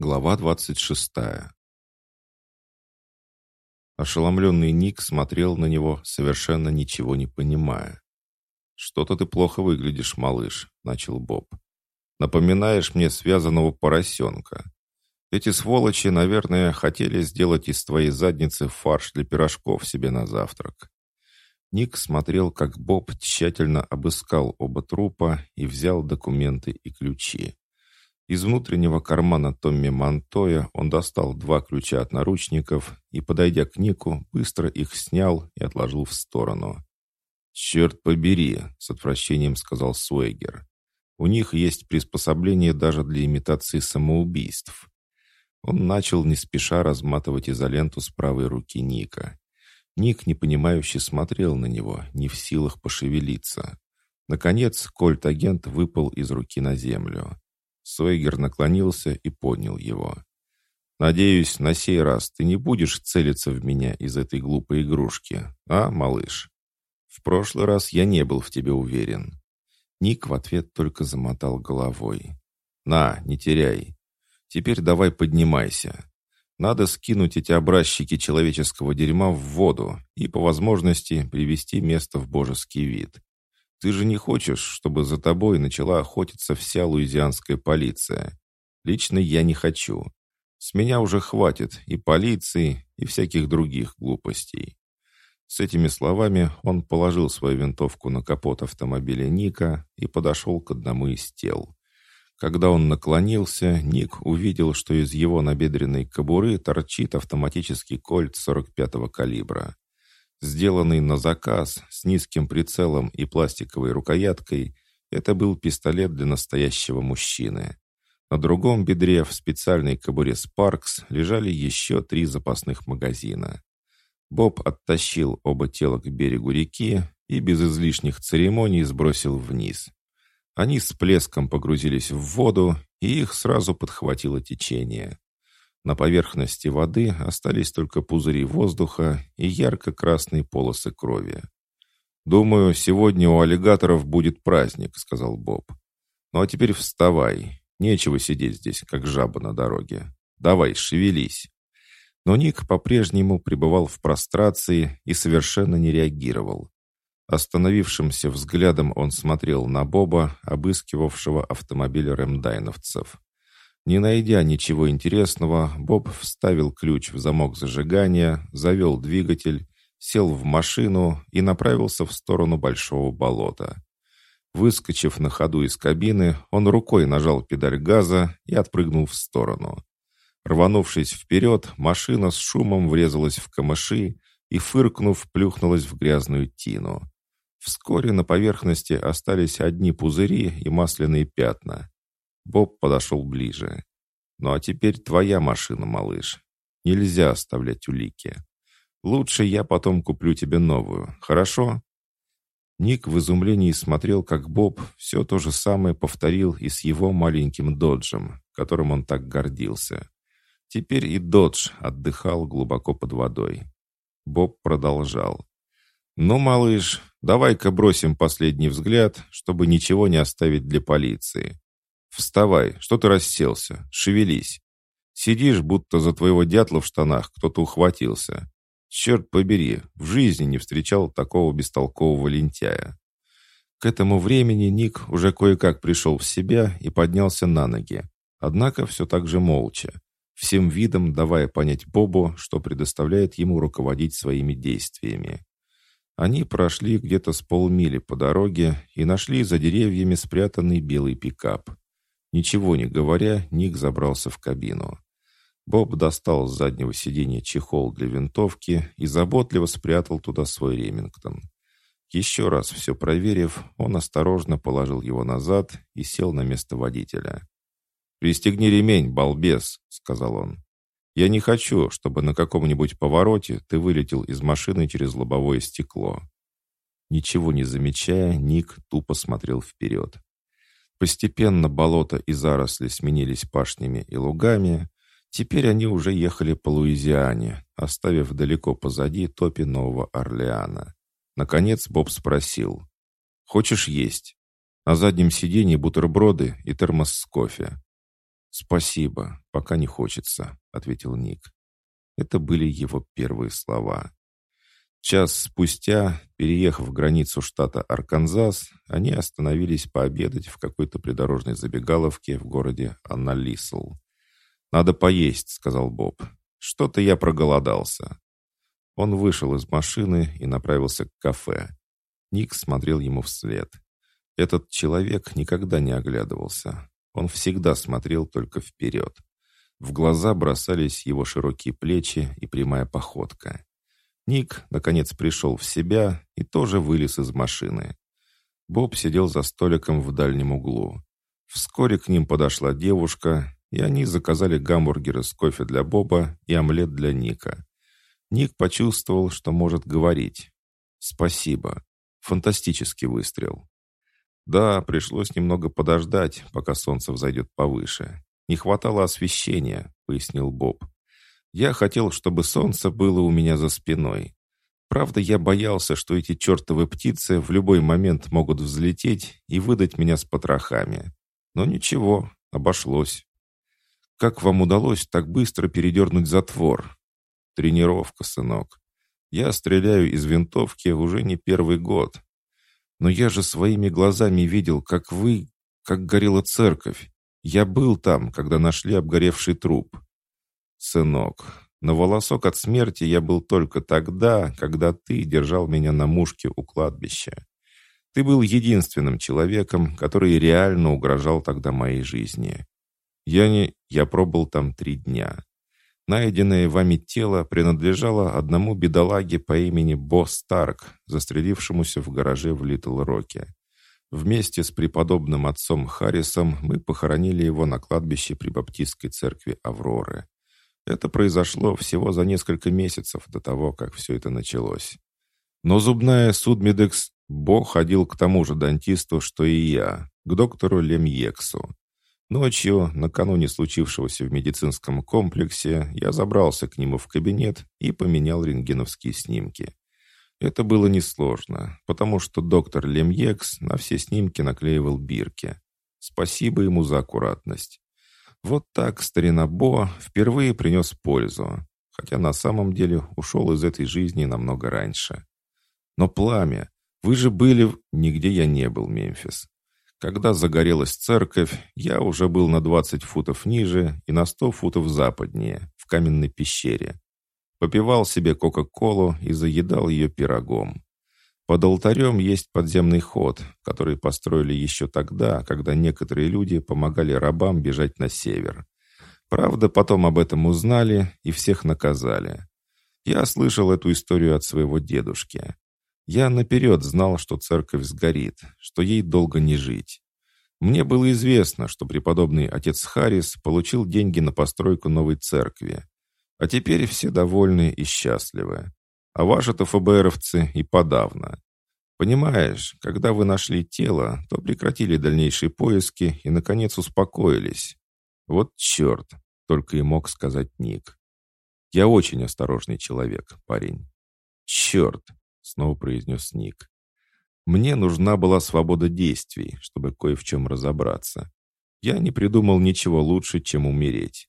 Глава двадцать шестая. Ошеломленный Ник смотрел на него, совершенно ничего не понимая. «Что-то ты плохо выглядишь, малыш», — начал Боб. «Напоминаешь мне связанного поросенка. Эти сволочи, наверное, хотели сделать из твоей задницы фарш для пирожков себе на завтрак». Ник смотрел, как Боб тщательно обыскал оба трупа и взял документы и ключи. Из внутреннего кармана Томми Монтоя он достал два ключа от наручников и, подойдя к Нику, быстро их снял и отложил в сторону. «Черт побери!» — с отвращением сказал Суэгер. «У них есть приспособление даже для имитации самоубийств». Он начал не спеша разматывать изоленту с правой руки Ника. Ник, непонимающе, смотрел на него, не в силах пошевелиться. Наконец, кольт-агент выпал из руки на землю. Сойгер наклонился и поднял его. «Надеюсь, на сей раз ты не будешь целиться в меня из этой глупой игрушки, а, малыш? В прошлый раз я не был в тебе уверен». Ник в ответ только замотал головой. «На, не теряй. Теперь давай поднимайся. Надо скинуть эти образчики человеческого дерьма в воду и, по возможности, привести место в божеский вид. Ты же не хочешь, чтобы за тобой начала охотиться вся луизианская полиция. Лично я не хочу. С меня уже хватит и полиции, и всяких других глупостей». С этими словами он положил свою винтовку на капот автомобиля Ника и подошел к одному из тел. Когда он наклонился, Ник увидел, что из его набедренной кобуры торчит автоматический кольт 45-го калибра. Сделанный на заказ, с низким прицелом и пластиковой рукояткой, это был пистолет для настоящего мужчины. На другом бедре в специальной кобуре «Спаркс» лежали еще три запасных магазина. Боб оттащил оба тела к берегу реки и без излишних церемоний сбросил вниз. Они с плеском погрузились в воду, и их сразу подхватило течение. На поверхности воды остались только пузыри воздуха и ярко-красные полосы крови. «Думаю, сегодня у аллигаторов будет праздник», — сказал Боб. «Ну а теперь вставай. Нечего сидеть здесь, как жаба на дороге. Давай, шевелись». Но Ник по-прежнему пребывал в прострации и совершенно не реагировал. Остановившимся взглядом он смотрел на Боба, обыскивавшего автомобиль ремдайновцев. Не найдя ничего интересного, Боб вставил ключ в замок зажигания, завел двигатель, сел в машину и направился в сторону большого болота. Выскочив на ходу из кабины, он рукой нажал педаль газа и отпрыгнул в сторону. Рванувшись вперед, машина с шумом врезалась в камыши и, фыркнув, плюхнулась в грязную тину. Вскоре на поверхности остались одни пузыри и масляные пятна. Боб подошел ближе. «Ну а теперь твоя машина, малыш. Нельзя оставлять улики. Лучше я потом куплю тебе новую, хорошо?» Ник в изумлении смотрел, как Боб все то же самое повторил и с его маленьким доджем, которым он так гордился. Теперь и додж отдыхал глубоко под водой. Боб продолжал. «Ну, малыш, давай-ка бросим последний взгляд, чтобы ничего не оставить для полиции. «Вставай, что ты расселся? Шевелись. Сидишь, будто за твоего дятла в штанах кто-то ухватился. Черт побери, в жизни не встречал такого бестолкового лентяя». К этому времени Ник уже кое-как пришел в себя и поднялся на ноги. Однако все так же молча, всем видом давая понять Бобу, что предоставляет ему руководить своими действиями. Они прошли где-то с полмили по дороге и нашли за деревьями спрятанный белый пикап. Ничего не говоря, Ник забрался в кабину. Боб достал с заднего сиденья чехол для винтовки и заботливо спрятал туда свой Ремингтон. Еще раз все проверив, он осторожно положил его назад и сел на место водителя. «Пристегни ремень, балбес», — сказал он. «Я не хочу, чтобы на каком-нибудь повороте ты вылетел из машины через лобовое стекло». Ничего не замечая, Ник тупо смотрел вперед. Постепенно болото и заросли сменились пашнями и лугами. Теперь они уже ехали по Луизиане, оставив далеко позади топи Нового Орлеана. Наконец Боб спросил. «Хочешь есть?» На заднем сиденье бутерброды и термос с кофе. «Спасибо, пока не хочется», — ответил Ник. Это были его первые слова. Час спустя, переехав границу штата Арканзас, они остановились пообедать в какой-то придорожной забегаловке в городе Анналисл. «Надо поесть», — сказал Боб. «Что-то я проголодался». Он вышел из машины и направился к кафе. Ник смотрел ему вслед. Этот человек никогда не оглядывался. Он всегда смотрел только вперед. В глаза бросались его широкие плечи и прямая походка. Ник, наконец, пришел в себя и тоже вылез из машины. Боб сидел за столиком в дальнем углу. Вскоре к ним подошла девушка, и они заказали гамбургеры с кофе для Боба и омлет для Ника. Ник почувствовал, что может говорить. «Спасибо. Фантастический выстрел». Да, пришлось немного подождать, пока солнце взойдет повыше. Не хватало освещения, пояснил Боб. Я хотел, чтобы солнце было у меня за спиной. Правда, я боялся, что эти чертовы птицы в любой момент могут взлететь и выдать меня с потрохами. Но ничего, обошлось. Как вам удалось так быстро передернуть затвор? Тренировка, сынок. Я стреляю из винтовки уже не первый год. Но я же своими глазами видел, как вы... как горела церковь. Я был там, когда нашли обгоревший труп. «Сынок, на волосок от смерти я был только тогда, когда ты держал меня на мушке у кладбища. Ты был единственным человеком, который реально угрожал тогда моей жизни. Я не... Я пробыл там три дня. Найденное вами тело принадлежало одному бедолаге по имени Бо Старк, застрелившемуся в гараже в Литл-Роке. Вместе с преподобным отцом Харрисом мы похоронили его на кладбище при Баптистской церкви Авроры. Это произошло всего за несколько месяцев до того, как все это началось. Но зубная судмедекс Бо ходил к тому же дантисту, что и я, к доктору Лемьексу. Ночью, накануне случившегося в медицинском комплексе, я забрался к нему в кабинет и поменял рентгеновские снимки. Это было несложно, потому что доктор Лемьекс на все снимки наклеивал бирки. Спасибо ему за аккуратность. Вот так старина Бо впервые принес пользу, хотя на самом деле ушел из этой жизни намного раньше. Но пламя, вы же были... Нигде я не был, Мемфис. Когда загорелась церковь, я уже был на 20 футов ниже и на 100 футов западнее, в каменной пещере. Попивал себе Кока-Колу и заедал ее пирогом. Под алтарем есть подземный ход, который построили еще тогда, когда некоторые люди помогали рабам бежать на север. Правда, потом об этом узнали и всех наказали. Я слышал эту историю от своего дедушки. Я наперед знал, что церковь сгорит, что ей долго не жить. Мне было известно, что преподобный отец Харрис получил деньги на постройку новой церкви. А теперь все довольны и счастливы. А ваши-то ФБРовцы и подавно. Понимаешь, когда вы нашли тело, то прекратили дальнейшие поиски и, наконец, успокоились. Вот черт, только и мог сказать Ник. Я очень осторожный человек, парень. Черт, снова произнес Ник. Мне нужна была свобода действий, чтобы кое в чем разобраться. Я не придумал ничего лучше, чем умереть.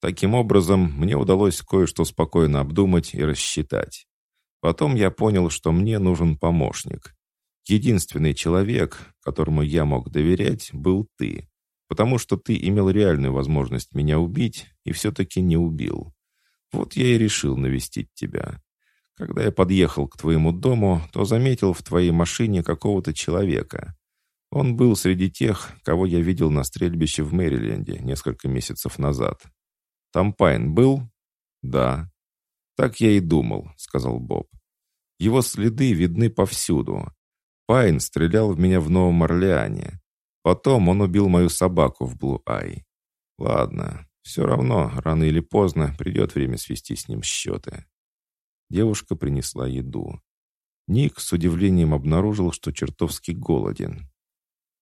Таким образом, мне удалось кое-что спокойно обдумать и рассчитать. Потом я понял, что мне нужен помощник. Единственный человек, которому я мог доверять, был ты. Потому что ты имел реальную возможность меня убить и все-таки не убил. Вот я и решил навестить тебя. Когда я подъехал к твоему дому, то заметил в твоей машине какого-то человека. Он был среди тех, кого я видел на стрельбище в Мэриленде несколько месяцев назад. Там Пайн был? Да. «Так я и думал», — сказал Боб. «Его следы видны повсюду. Пайн стрелял в меня в Новом Орлеане. Потом он убил мою собаку в Блу-Ай. Ладно, все равно, рано или поздно придет время свести с ним счеты». Девушка принесла еду. Ник с удивлением обнаружил, что чертовски голоден.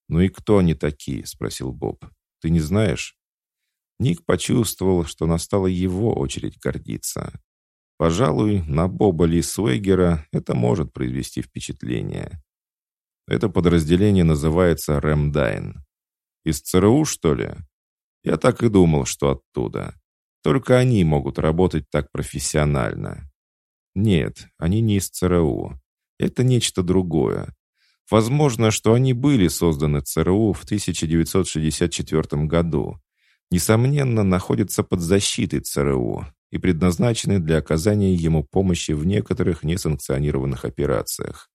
«Ну и кто они такие?» — спросил Боб. «Ты не знаешь?» Ник почувствовал, что настала его очередь гордиться. Пожалуй, на Боба Ли Суэгера это может произвести впечатление. Это подразделение называется Рэмдайн. Из ЦРУ, что ли? Я так и думал, что оттуда. Только они могут работать так профессионально. Нет, они не из ЦРУ. Это нечто другое. Возможно, что они были созданы ЦРУ в 1964 году. Несомненно, находятся под защитой ЦРУ и предназначены для оказания ему помощи в некоторых несанкционированных операциях.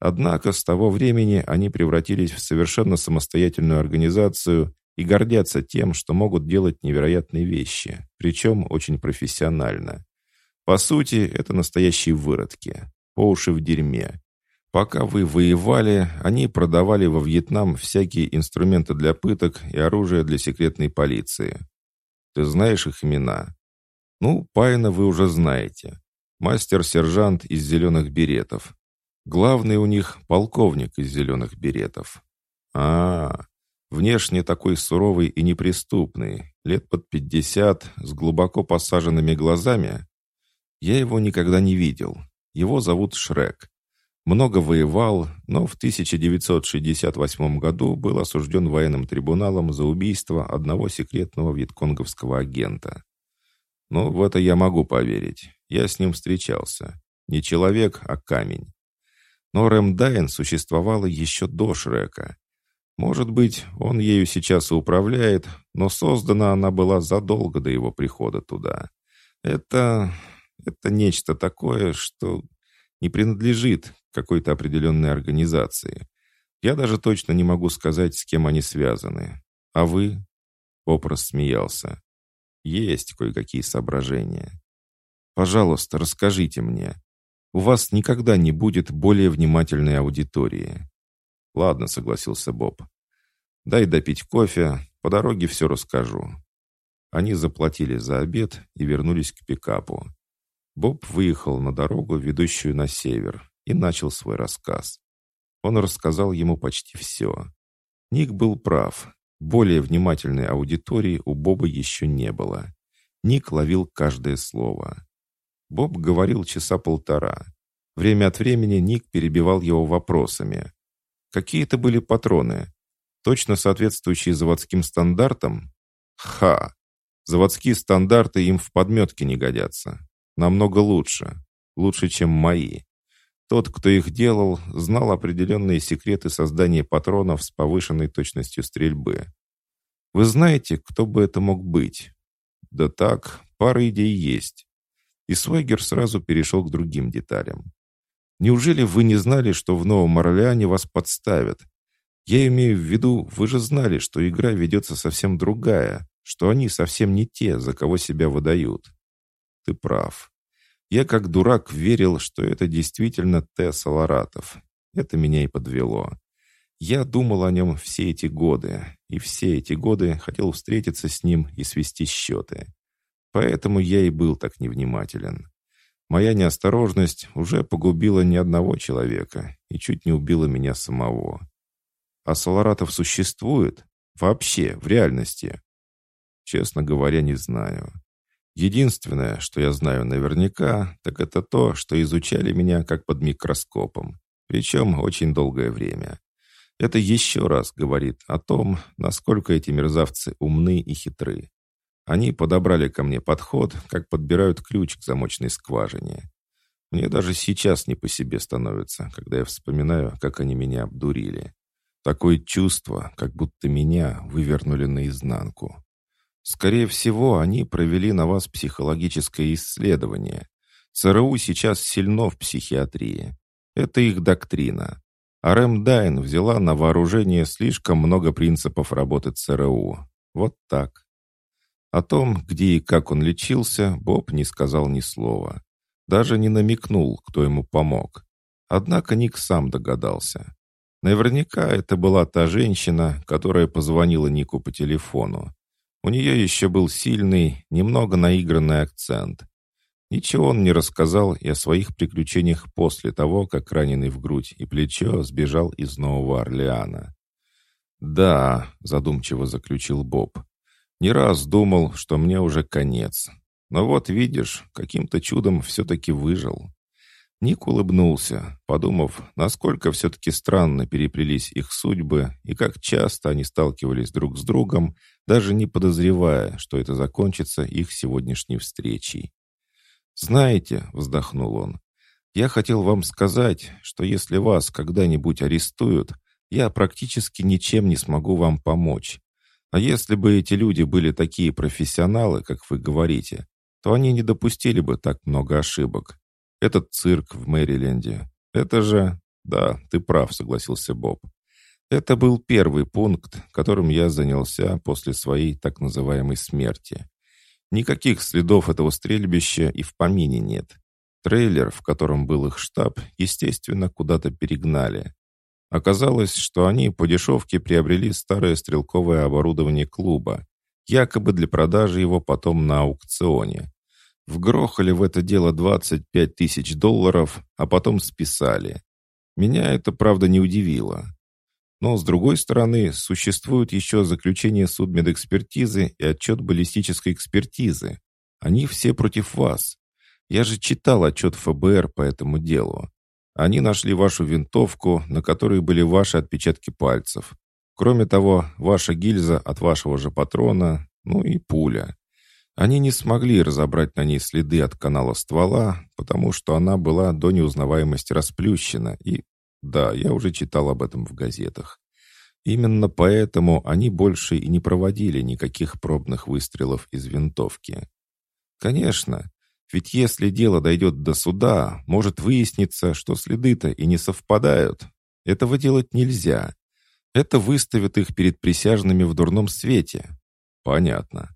Однако с того времени они превратились в совершенно самостоятельную организацию и гордятся тем, что могут делать невероятные вещи, причем очень профессионально. По сути, это настоящие выродки, по уши в дерьме. Пока вы воевали, они продавали во Вьетнам всякие инструменты для пыток и оружие для секретной полиции. Ты знаешь их имена? Ну, Пайна вы уже знаете. Мастер-сержант из зеленых беретов. Главный у них полковник из зеленых беретов. А, -а, -а внешне такой суровый и неприступный, лет под пятьдесят, с глубоко посаженными глазами. Я его никогда не видел. Его зовут Шрек. Много воевал, но в 1968 году был осужден военным трибуналом за убийство одного секретного вьетконговского агента. Ну, в это я могу поверить. Я с ним встречался. Не человек, а камень. Но Рэмдайн существовала еще до Шрека. Может быть, он ею сейчас и управляет, но создана она была задолго до его прихода туда. Это... это нечто такое, что не принадлежит какой-то определенной организации. Я даже точно не могу сказать, с кем они связаны. А вы?» Попрос смеялся. «Есть кое-какие соображения. Пожалуйста, расскажите мне у вас никогда не будет более внимательной аудитории». «Ладно», — согласился Боб. «Дай допить кофе, по дороге все расскажу». Они заплатили за обед и вернулись к пикапу. Боб выехал на дорогу, ведущую на север, и начал свой рассказ. Он рассказал ему почти все. Ник был прав. Более внимательной аудитории у Боба еще не было. Ник ловил каждое слово. Боб говорил часа полтора. Время от времени Ник перебивал его вопросами. Какие это были патроны? Точно соответствующие заводским стандартам? Ха! Заводские стандарты им в подметке не годятся. Намного лучше. Лучше, чем мои. Тот, кто их делал, знал определенные секреты создания патронов с повышенной точностью стрельбы. Вы знаете, кто бы это мог быть? Да так, пара идей есть. И Свегер сразу перешел к другим деталям. «Неужели вы не знали, что в Новом Орлеане вас подставят? Я имею в виду, вы же знали, что игра ведется совсем другая, что они совсем не те, за кого себя выдают». «Ты прав. Я как дурак верил, что это действительно Т. Саларатов. Это меня и подвело. Я думал о нем все эти годы, и все эти годы хотел встретиться с ним и свести счеты. Поэтому я и был так невнимателен. Моя неосторожность уже погубила ни одного человека и чуть не убила меня самого. А Соларатов существует? Вообще, в реальности? Честно говоря, не знаю. Единственное, что я знаю наверняка, так это то, что изучали меня как под микроскопом. Причем очень долгое время. Это еще раз говорит о том, насколько эти мерзавцы умны и хитры. Они подобрали ко мне подход, как подбирают ключ к замочной скважине. Мне даже сейчас не по себе становится, когда я вспоминаю, как они меня обдурили. Такое чувство, как будто меня вывернули наизнанку. Скорее всего, они провели на вас психологическое исследование. ЦРУ сейчас сильно в психиатрии. Это их доктрина. А Рэм Дайн взяла на вооружение слишком много принципов работы ЦРУ. Вот так. О том, где и как он лечился, Боб не сказал ни слова. Даже не намекнул, кто ему помог. Однако Ник сам догадался. Наверняка это была та женщина, которая позвонила Нику по телефону. У нее еще был сильный, немного наигранный акцент. Ничего он не рассказал и о своих приключениях после того, как раненый в грудь и плечо сбежал из Нового Орлеана. «Да», — задумчиво заключил Боб, не раз думал, что мне уже конец. Но вот видишь, каким-то чудом все-таки выжил. Ник улыбнулся, подумав, насколько все-таки странно переплелись их судьбы и как часто они сталкивались друг с другом, даже не подозревая, что это закончится их сегодняшней встречей. «Знаете», — вздохнул он, — «я хотел вам сказать, что если вас когда-нибудь арестуют, я практически ничем не смогу вам помочь. А если бы эти люди были такие профессионалы, как вы говорите, то они не допустили бы так много ошибок. Этот цирк в Мэриленде. Это же... Да, ты прав, согласился Боб. Это был первый пункт, которым я занялся после своей так называемой смерти. Никаких следов этого стрельбища и в помине нет. Трейлер, в котором был их штаб, естественно, куда-то перегнали. Оказалось, что они по дешевке приобрели старое стрелковое оборудование клуба, якобы для продажи его потом на аукционе. Вгрохали в это дело 25 тысяч долларов, а потом списали. Меня это, правда, не удивило. Но, с другой стороны, существует еще заключение судмедэкспертизы и отчет баллистической экспертизы. Они все против вас. Я же читал отчет ФБР по этому делу. Они нашли вашу винтовку, на которой были ваши отпечатки пальцев. Кроме того, ваша гильза от вашего же патрона, ну и пуля. Они не смогли разобрать на ней следы от канала ствола, потому что она была до неузнаваемости расплющена, и... Да, я уже читал об этом в газетах. Именно поэтому они больше и не проводили никаких пробных выстрелов из винтовки. Конечно, ведь если дело дойдет до суда, может выясниться, что следы-то и не совпадают. Этого делать нельзя. Это выставит их перед присяжными в дурном свете. Понятно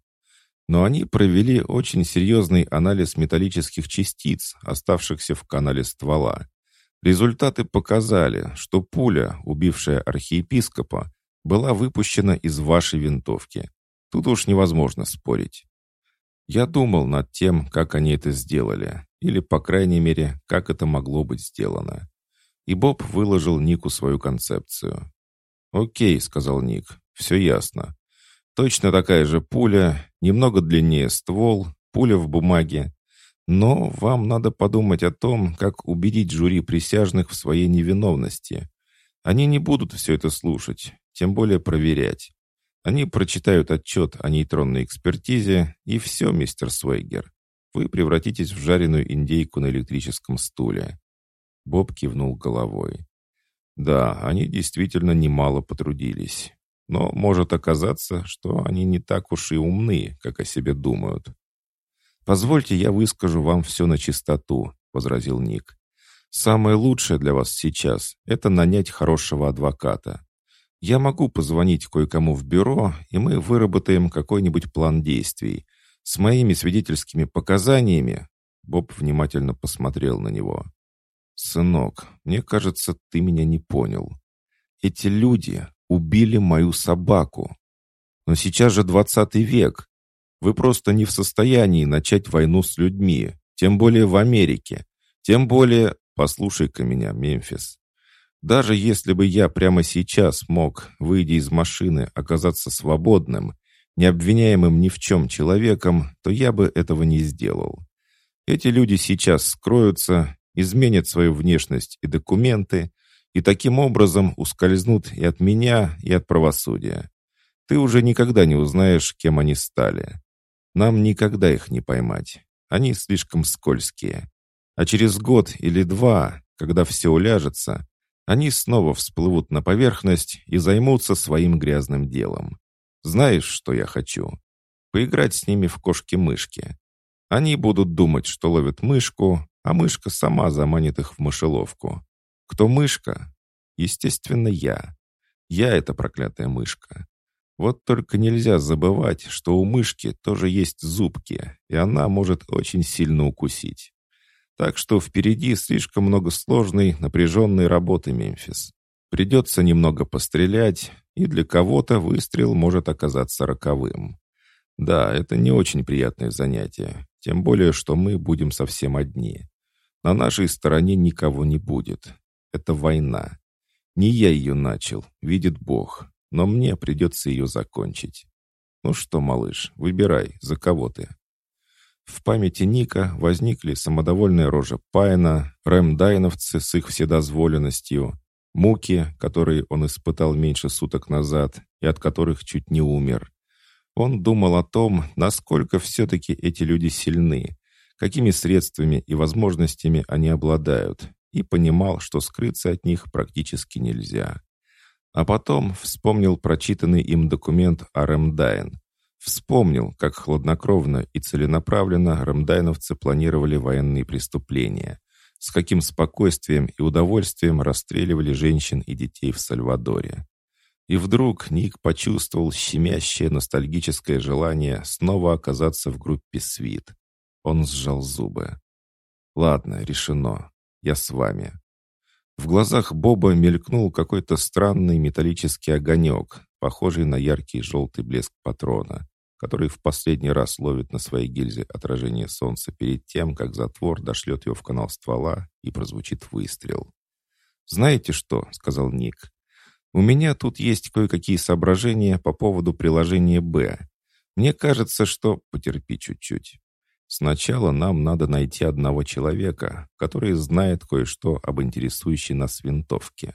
но они провели очень серьезный анализ металлических частиц, оставшихся в канале ствола. Результаты показали, что пуля, убившая архиепископа, была выпущена из вашей винтовки. Тут уж невозможно спорить. Я думал над тем, как они это сделали, или, по крайней мере, как это могло быть сделано. И Боб выложил Нику свою концепцию. «Окей», — сказал Ник, — «все ясно. Точно такая же пуля, немного длиннее ствол, пуля в бумаге. Но вам надо подумать о том, как убедить жюри присяжных в своей невиновности. Они не будут все это слушать, тем более проверять. Они прочитают отчет о нейтронной экспертизе, и все, мистер Свейгер. Вы превратитесь в жареную индейку на электрическом стуле. Боб кивнул головой. Да, они действительно немало потрудились. Но может оказаться, что они не так уж и умны, как о себе думают. «Позвольте, я выскажу вам все на чистоту», — возразил Ник. «Самое лучшее для вас сейчас — это нанять хорошего адвоката. Я могу позвонить кое-кому в бюро, и мы выработаем какой-нибудь план действий. С моими свидетельскими показаниями...» Боб внимательно посмотрел на него. «Сынок, мне кажется, ты меня не понял. Эти люди, убили мою собаку. Но сейчас же двадцатый век. Вы просто не в состоянии начать войну с людьми, тем более в Америке. Тем более, послушай-ка меня, Мемфис. Даже если бы я прямо сейчас мог, выйдя из машины, оказаться свободным, не обвиняемым ни в чем человеком, то я бы этого не сделал. Эти люди сейчас скроются, изменят свою внешность и документы, и таким образом ускользнут и от меня, и от правосудия. Ты уже никогда не узнаешь, кем они стали. Нам никогда их не поймать. Они слишком скользкие. А через год или два, когда все уляжется, они снова всплывут на поверхность и займутся своим грязным делом. Знаешь, что я хочу? Поиграть с ними в кошки-мышки. Они будут думать, что ловят мышку, а мышка сама заманит их в мышеловку. Кто мышка? Естественно, я. Я эта проклятая мышка. Вот только нельзя забывать, что у мышки тоже есть зубки, и она может очень сильно укусить. Так что впереди слишком много сложной, напряженной работы, Мемфис. Придется немного пострелять, и для кого-то выстрел может оказаться роковым. Да, это не очень приятное занятие, тем более, что мы будем совсем одни. На нашей стороне никого не будет. Это война. Не я ее начал, видит Бог, но мне придется ее закончить. Ну что, малыш, выбирай, за кого ты. В памяти Ника возникли самодовольная рожа Пайна, рэм-дайновцы с их вседозволенностью, муки, которые он испытал меньше суток назад и от которых чуть не умер. Он думал о том, насколько все-таки эти люди сильны, какими средствами и возможностями они обладают, и понимал, что скрыться от них практически нельзя. А потом вспомнил прочитанный им документ о Ремдайн. Вспомнил, как хладнокровно и целенаправленно ремдайновцы планировали военные преступления, с каким спокойствием и удовольствием расстреливали женщин и детей в Сальвадоре. И вдруг Ник почувствовал щемящее ностальгическое желание снова оказаться в группе «Свит». Он сжал зубы. «Ладно, решено. Я с вами». В глазах Боба мелькнул какой-то странный металлический огонек, похожий на яркий желтый блеск патрона, который в последний раз ловит на своей гильзе отражение солнца перед тем, как затвор дошлет его в канал ствола и прозвучит выстрел. «Знаете что?» — сказал Ник. «У меня тут есть кое-какие соображения по поводу приложения «Б». Мне кажется, что... Потерпи чуть-чуть. Сначала нам надо найти одного человека, который знает кое-что об интересующей нас винтовке.